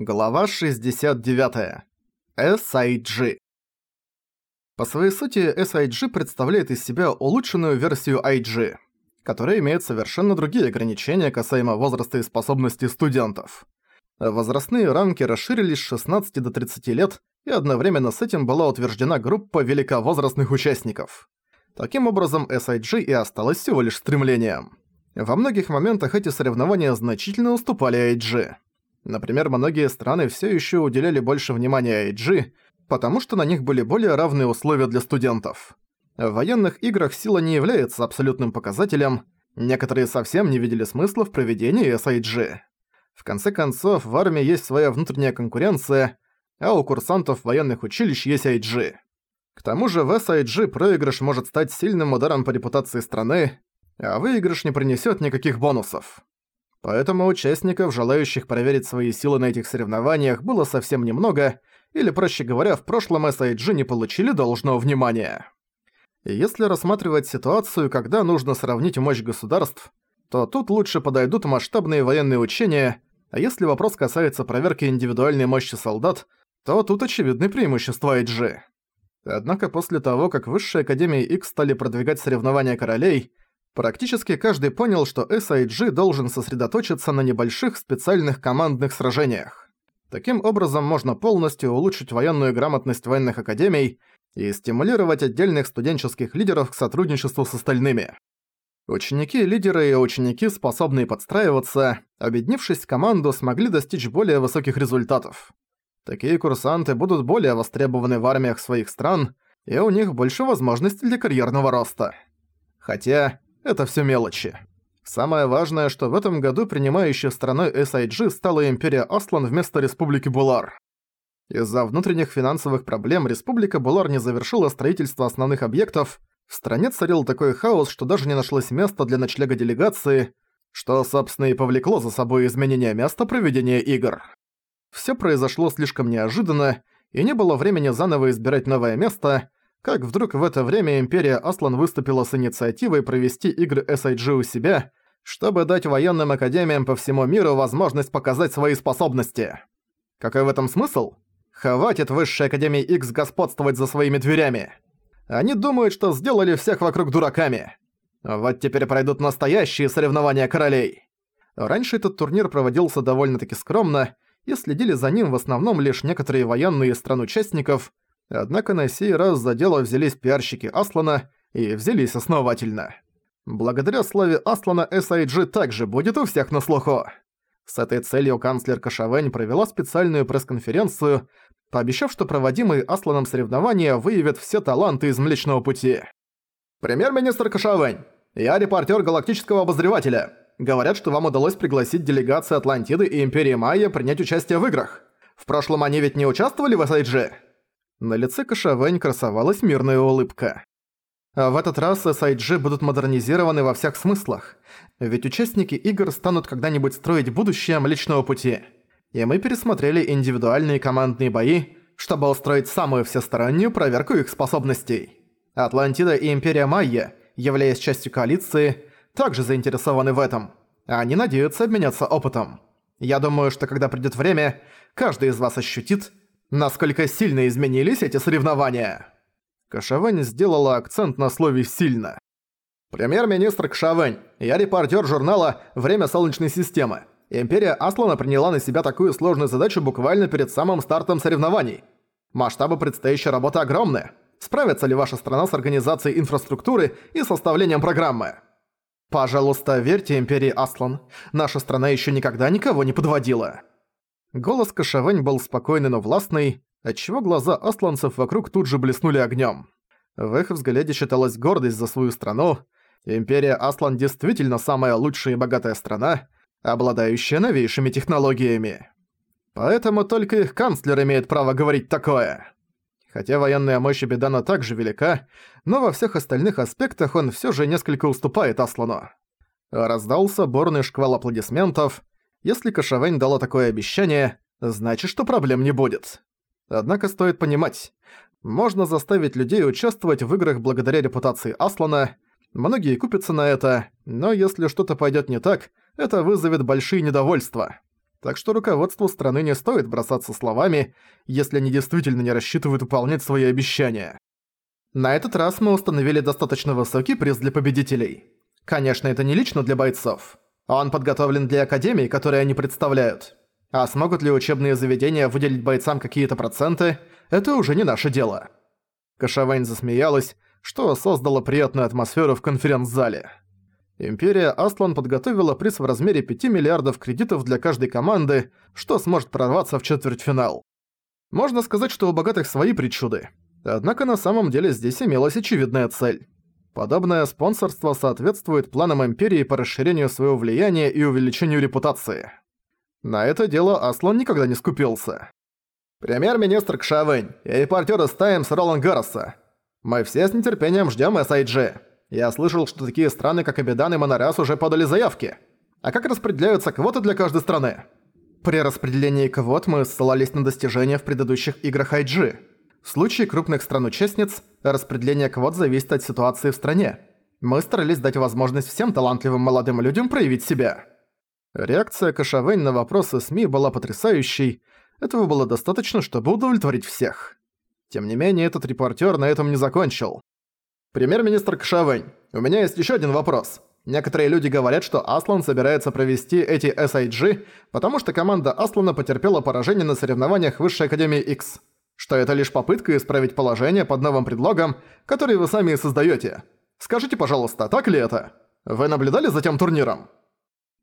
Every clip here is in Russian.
Глава 69. SIG. По своей сути, SIG представляет из себя улучшенную версию IG, которая имеет совершенно другие ограничения касаемо возраста и способностей студентов. Возрастные рамки расширились с 16 до 30 лет, и одновременно с этим была утверждена группа великовозрастных участников. Таким образом, SIG и осталось всего лишь стремлением. Во многих моментах эти соревнования значительно уступали IG. Например, многие страны все еще уделяли больше внимания IG, потому что на них были более равные условия для студентов. В военных играх сила не является абсолютным показателем, некоторые совсем не видели смысла в проведении SIG. В конце концов, в армии есть своя внутренняя конкуренция, а у курсантов военных училищ есть IG. К тому же в SIG проигрыш может стать сильным ударом по репутации страны, а выигрыш не принесет никаких бонусов. Поэтому участников, желающих проверить свои силы на этих соревнованиях, было совсем немного, или, проще говоря, в прошлом SIG не получили должного внимания. Если рассматривать ситуацию, когда нужно сравнить мощь государств, то тут лучше подойдут масштабные военные учения, а если вопрос касается проверки индивидуальной мощи солдат, то тут очевидны преимущества IG. Однако после того, как Высшая Академия X стали продвигать соревнования королей, Практически каждый понял, что SIG должен сосредоточиться на небольших специальных командных сражениях. Таким образом можно полностью улучшить военную грамотность военных академий и стимулировать отдельных студенческих лидеров к сотрудничеству с остальными. Ученики-лидеры и ученики, способные подстраиваться, объединившись в команду, смогли достичь более высоких результатов. Такие курсанты будут более востребованы в армиях своих стран, и у них больше возможностей для карьерного роста. Хотя, это все мелочи. Самое важное, что в этом году принимающей страной SIG стала Империя Аслан вместо Республики Булар. Из-за внутренних финансовых проблем Республика Булар не завершила строительство основных объектов, в стране царил такой хаос, что даже не нашлось места для ночлега делегации, что, собственно, и повлекло за собой изменение места проведения игр. Всё произошло слишком неожиданно, и не было времени заново избирать новое место, как вдруг в это время Империя Аслан выступила с инициативой провести игры SIG у себя, чтобы дать военным академиям по всему миру возможность показать свои способности. Какой в этом смысл? Хватит Высшей Академии X господствовать за своими дверями. Они думают, что сделали всех вокруг дураками. Вот теперь пройдут настоящие соревнования королей. Раньше этот турнир проводился довольно-таки скромно, и следили за ним в основном лишь некоторые военные стран участников, Однако на сей раз за дело взялись пиарщики Аслана и взялись основательно. Благодаря славе Аслана SIG также будет у всех на слуху. С этой целью канцлер Кашавень провела специальную пресс-конференцию, пообещав, что проводимые Асланом соревнования выявят все таланты из Млечного Пути. «Премьер-министр Кашавень, я репортер Галактического Обозревателя. Говорят, что вам удалось пригласить делегации Атлантиды и Империи Майя принять участие в играх. В прошлом они ведь не участвовали в SIG?» На лице Кашавэнь красовалась мирная улыбка. А в этот раз SIG будут модернизированы во всех смыслах, ведь участники игр станут когда-нибудь строить будущее Млечного Пути. И мы пересмотрели индивидуальные командные бои, чтобы устроить самую всестороннюю проверку их способностей. Атлантида и Империя Майя, являясь частью коалиции, также заинтересованы в этом. Они надеются обменяться опытом. Я думаю, что когда придёт время, каждый из вас ощутит, насколько сильно изменились эти соревнования. Кашавэнь сделала акцент на слове «сильно». «Премьер-министр Кшавэнь, я репортер журнала «Время Солнечной системы». Империя Аслана приняла на себя такую сложную задачу буквально перед самым стартом соревнований. Масштабы предстоящей работы огромны. Справится ли ваша страна с организацией инфраструктуры и составлением программы? Пожалуйста, верьте Империи Аслан. Наша страна еще никогда никого не подводила. Голос Кашавэнь был спокойный, но властный, отчего глаза асланцев вокруг тут же блеснули огнём. В их взгляде считалась гордость за свою страну. Империя Аслан действительно самая лучшая и богатая страна, обладающая новейшими технологиями. Поэтому только их канцлер имеет право говорить такое. Хотя военная мощь Бедана также велика, но во всех остальных аспектах он всё же несколько уступает Аслану. Раздался бурный шквал аплодисментов, если Кашавэнь дала такое обещание, значит, что проблем не будет. Однако стоит понимать, можно заставить людей участвовать в играх благодаря репутации Аслана, многие купятся на это, но если что-то пойдёт не так, это вызовет большие недовольства. Так что руководству страны не стоит бросаться словами, если они действительно не рассчитывают выполнять свои обещания. На этот раз мы установили достаточно высокий приз для победителей. Конечно, это не лично для бойцов. Он подготовлен для академий, которые они представляют. А смогут ли учебные заведения выделить бойцам какие-то проценты, это уже не наше дело. Кашавань засмеялась, что создало приятную атмосферу в конференц-зале. Империя Аслан подготовила приз в размере 5 миллиардов кредитов для каждой команды, что сможет прорваться в четвертьфинал. Можно сказать, что у богатых свои причуды. Однако на самом деле здесь имелась очевидная цель. Подобное спонсорство соответствует планам Империи по расширению своего влияния и увеличению репутации. На это дело Аслан никогда не скупился. «Премьер-министр Кшавэнь и репортер из Таймс Ролан Гарроса. Мы все с нетерпением ждем SIG. Я слышал, что такие страны, как Абидан и Монорас, уже подали заявки. А как распределяются квоты для каждой страны? При распределении квот мы ссылались на достижения в предыдущих играх IG. В случае крупных стран-участниц, распределение квот зависит от ситуации в стране. Мы старались дать возможность всем талантливым молодым людям проявить себя. Реакция Кашавэнь на вопросы СМИ была потрясающей. Этого было достаточно, чтобы удовлетворить всех. Тем не менее, этот репортер на этом не закончил. «Премьер-министр Кшавэнь, у меня есть еще один вопрос. Некоторые люди говорят, что Аслан собирается провести эти SIG, потому что команда Аслана потерпела поражение на соревнованиях Высшей Академии X. Что это лишь попытка исправить положение под новым предлогом, который вы сами и создаете. Скажите, пожалуйста, так ли это? Вы наблюдали за тем турниром?»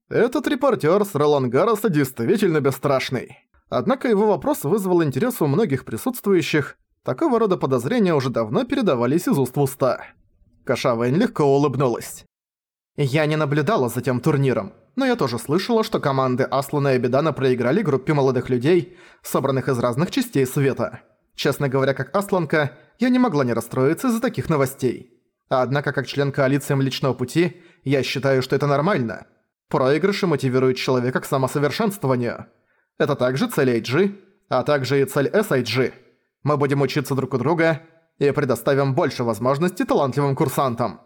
Этот репортер с Ролангароса действительно бесстрашный. Однако его вопрос вызвал интерес у многих присутствующих, Такого рода подозрения уже давно передавались из уст в уста. Каша Вэнь легко улыбнулась. «Я не наблюдала за тем турниром, но я тоже слышала, что команды Аслана и Бедана проиграли группе молодых людей, собранных из разных частей света. Честно говоря, как Асланка, я не могла не расстроиться из-за таких новостей. Однако, как член коалиции Млечного Пути, я считаю, что это нормально. Проигрыши мотивируют человека к самосовершенствованию. Это также цель IG, а также и цель SIG. Мы будем учиться друг у друга и предоставим больше возможностей талантливым курсантам».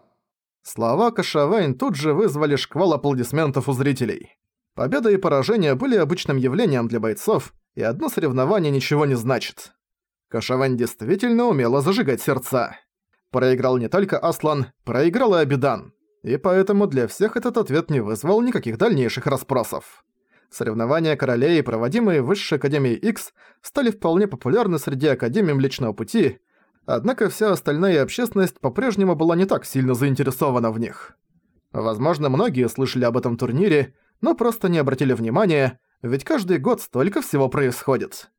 Слова Кашавейн тут же вызвали шквал аплодисментов у зрителей. Победа и поражение были обычным явлением для бойцов, и одно соревнование ничего не значит. Кашавейн действительно умела зажигать сердца. Проиграл не только Аслан, проиграл и Абидан. И поэтому для всех этот ответ не вызвал никаких дальнейших расспросов. Соревнования королей, проводимые в Высшей Академии X, стали вполне популярны среди Академий Млечного Пути, однако вся остальная общественность по-прежнему была не так сильно заинтересована в них. Возможно, многие слышали об этом турнире, но просто не обратили внимания, ведь каждый год столько всего происходит.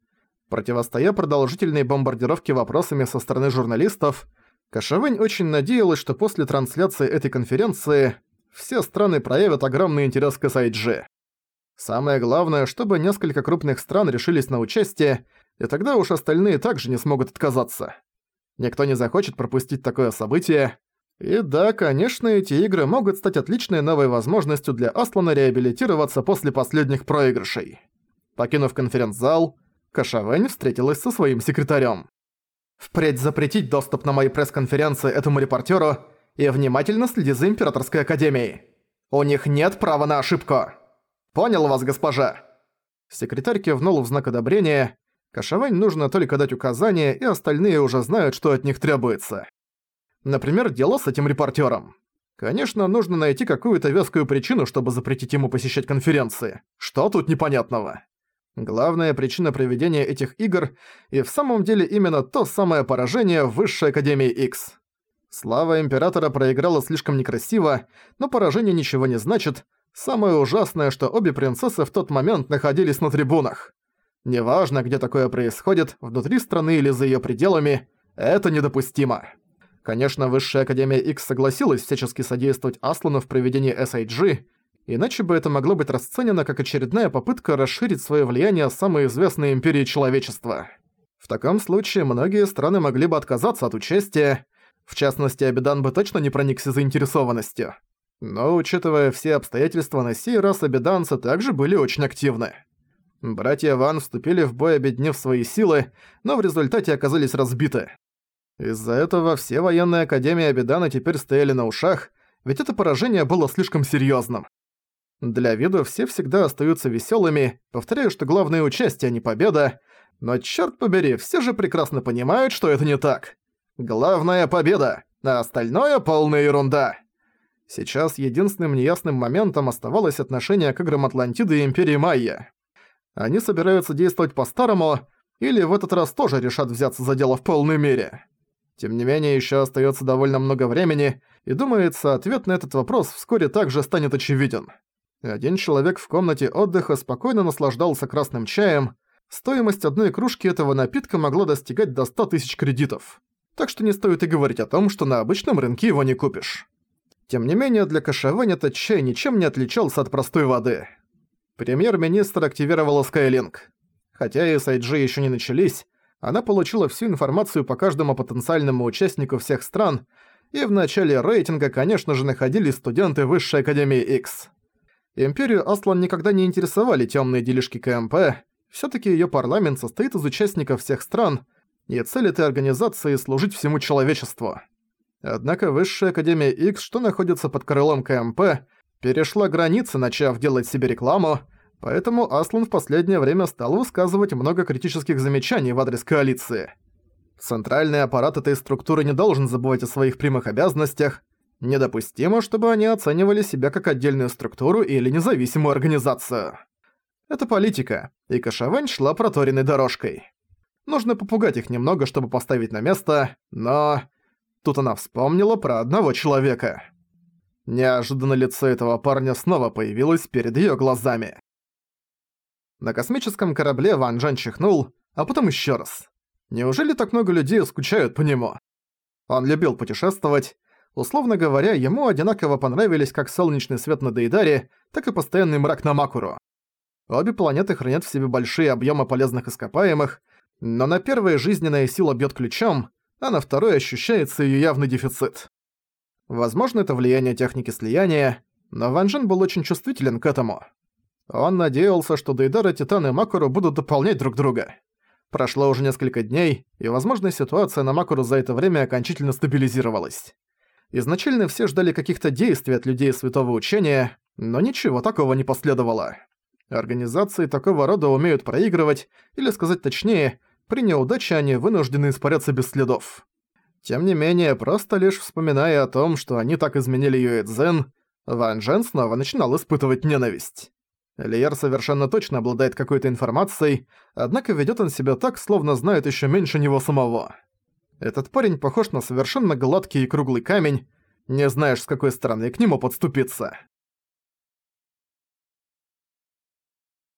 Противостоя продолжительной бомбардировке вопросами со стороны журналистов, Кашавэнь очень надеялась, что после трансляции этой конференции все страны проявят огромный интерес к SIG. Самое главное, чтобы несколько крупных стран решились на участие, и тогда уж остальные также не смогут отказаться. Никто не захочет пропустить такое событие. И да, конечно, эти игры могут стать отличной новой возможностью для Аслана реабилитироваться после последних проигрышей. Покинув конференц-зал, Кашавэнь встретилась со своим секретарем. «Впредь запретить доступ на мои пресс-конференции этому репортеру и внимательно следи за Императорской Академией. У них нет права на ошибку!» «Понял вас, госпожа!» Секретарь кивнул в знак одобрения. Кашавань нужно только дать указания, и остальные уже знают, что от них требуется. Например, дело с этим репортером. Конечно, нужно найти какую-то вескую причину, чтобы запретить ему посещать конференции. Что тут непонятного? Главная причина проведения этих игр и в самом деле именно то самое поражение Высшей Академии X. Слава Императора проиграла слишком некрасиво, но поражение ничего не значит, Самое ужасное, что обе принцессы в тот момент находились на трибунах. Неважно, где такое происходит, внутри страны или за её пределами, это недопустимо. Конечно, Высшая Академия X согласилась всячески содействовать Аслану в проведении SIG, иначе бы это могло быть расценено как очередная попытка расширить своё влияние самой известной империи человечества. В таком случае многие страны могли бы отказаться от участия, в частности, Абидан бы точно не проникся заинтересованностью. Но, учитывая все обстоятельства, на сей раз обеданцы также были очень активны. Братья Ван вступили в бой, объединив свои силы, но в результате оказались разбиты. Из-за этого все военные академии Абидана теперь стояли на ушах, ведь это поражение было слишком серьезным. Для вида все всегда остаются веселыми, повторяя, что главное участие, а не победа, но черт побери, все же прекрасно понимают, что это не так. Главная победа, а остальное полная ерунда. Сейчас единственным неясным моментом оставалось отношение к играм Атлантиды и Империи Майя. Они собираются действовать по-старому, или в этот раз тоже решат взяться за дело в полной мере. Тем не менее, еще остается довольно много времени, и думается, ответ на этот вопрос вскоре также станет очевиден. Один человек в комнате отдыха спокойно наслаждался красным чаем, стоимость одной кружки этого напитка могла достигать до 100 тысяч кредитов. Так что не стоит и говорить о том, что на обычном рынке его не купишь. Тем не менее, для Кашевань этот чай ничем не отличался от простой воды. Премьер-министр активировала Skylink. Хотя SIG еще не начались, она получила всю информацию по каждому потенциальному участнику всех стран, и в начале рейтинга, конечно же, находились студенты Высшей Академии X. Империю Аслан никогда не интересовали темные делишки КМП, все таки ее парламент состоит из участников всех стран, и цель этой организации – служить всему человечеству. Однако Высшая Академия X, что находится под крылом КМП, перешла границы, начав делать себе рекламу, поэтому Аслан в последнее время стал высказывать много критических замечаний в адрес коалиции. Центральный аппарат этой структуры не должен забывать о своих прямых обязанностях, недопустимо, чтобы они оценивали себя как отдельную структуру или независимую организацию. Это политика, и Кашавань шла проторенной дорожкой. Нужно попугать их немного, чтобы поставить на место, но... Тут она вспомнила про одного человека. Неожиданно лицо этого парня снова появилось перед её глазами. На космическом корабле Ван Джен чихнул, а потом ещё раз. Неужели так много людей скучают по нему? Он любил путешествовать. Условно говоря, ему одинаково понравились как солнечный свет на Дейдаре, так и постоянный мрак на Макуру. Обе планеты хранят в себе большие объёмы полезных ископаемых, но на первой жизненная сила бьёт ключом, а на второй ощущается её явный дефицит. Возможно, это влияние техники слияния, но Ван Джен был очень чувствителен к этому. Он надеялся, что Дейдара, Титан и Макуру будут дополнять друг друга. Прошло уже несколько дней, и, возможно, ситуация на Макуру за это время окончательно стабилизировалась. Изначально все ждали каких-то действий от людей Святого Учения, но ничего такого не последовало. Организации такого рода умеют проигрывать, или сказать точнее, при неудаче они вынуждены испаряться без следов. Тем не менее, просто лишь вспоминая о том, что они так изменили Юэцзен, Ван Джен снова начинал испытывать ненависть. Лиер совершенно точно обладает какой-то информацией, однако ведёт он себя так, словно знает ещё меньше него самого. Этот парень похож на совершенно гладкий и круглый камень, не знаешь, с какой стороны к нему подступиться.